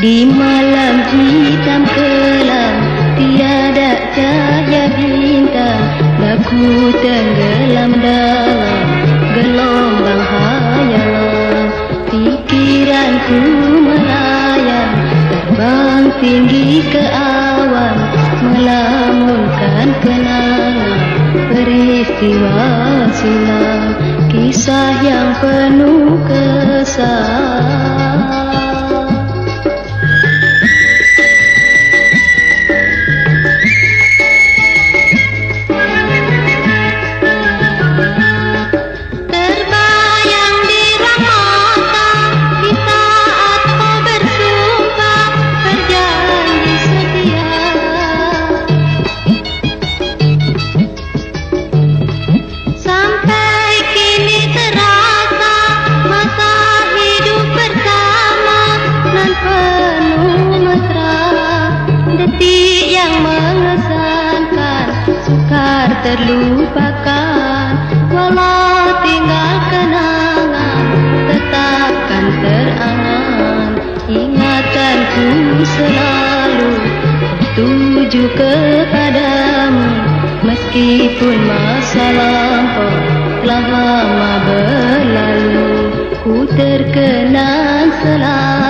Di malam hitam kelam Tiada cahaya bintang. Laku tenggelam dalam Gelombang hayalan. Pikiranku melayang Terbang tinggi ke awan Melamunkan kenangan. Peristiwa silam Kisah yang penuh kesan terlupakan. Walau tinggal kenangan Tetapkan terangan Ingatanku selalu Tuju kepadamu. Meskipun masa lampau Telah lama berlalu Ku terkenang selalu